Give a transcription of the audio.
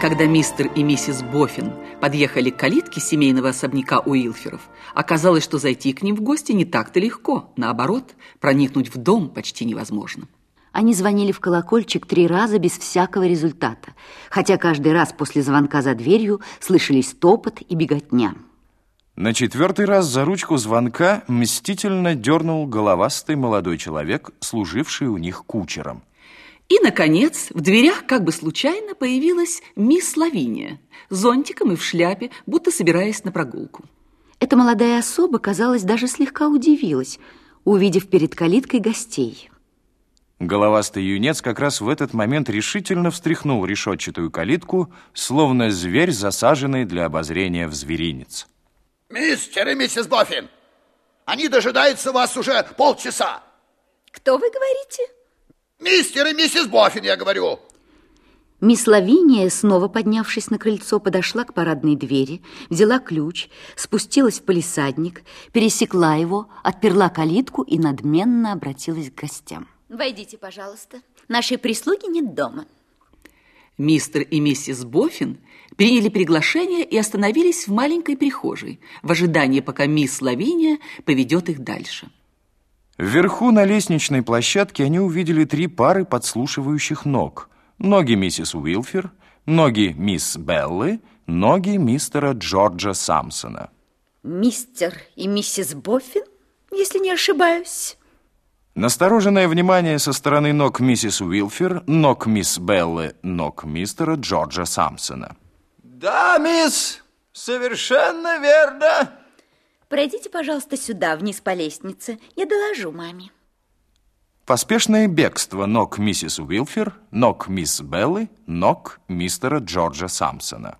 Когда мистер и миссис Боффин подъехали к калитке семейного особняка Уилферов, оказалось, что зайти к ним в гости не так-то легко. Наоборот, проникнуть в дом почти невозможно. Они звонили в колокольчик три раза без всякого результата, хотя каждый раз после звонка за дверью слышались топот и беготня. На четвертый раз за ручку звонка мстительно дернул головастый молодой человек, служивший у них кучером. И, наконец, в дверях как бы случайно появилась мисс Лавиния с зонтиком и в шляпе, будто собираясь на прогулку. Эта молодая особа, казалось, даже слегка удивилась, увидев перед калиткой гостей. Головастый юнец как раз в этот момент решительно встряхнул решетчатую калитку, словно зверь, засаженный для обозрения в зверинец. Мистер и миссис Боффин, они дожидаются вас уже полчаса. Кто вы говорите? Мистер и миссис Боффин, я говорю. Мисс Лавиния, снова поднявшись на крыльцо, подошла к парадной двери, взяла ключ, спустилась в полисадник, пересекла его, отперла калитку и надменно обратилась к гостям. Войдите, пожалуйста. Нашей прислуги нет дома. Мистер и миссис Боффин приняли приглашение и остановились в маленькой прихожей в ожидании, пока мисс Лавиния поведет их дальше. Вверху на лестничной площадке они увидели три пары подслушивающих ног. Ноги миссис Уилфер, ноги мисс Беллы, ноги мистера Джорджа Самсона. Мистер и миссис Боффин, если не ошибаюсь. Настороженное внимание со стороны ног миссис Уилфер, ног мисс Беллы, ног мистера Джорджа Самсона. Да, мисс, совершенно верно. Пройдите, пожалуйста, сюда, вниз по лестнице. Я доложу маме. Поспешное бегство ног миссис Уилфер, ног мисс Беллы, ног мистера Джорджа Самсона.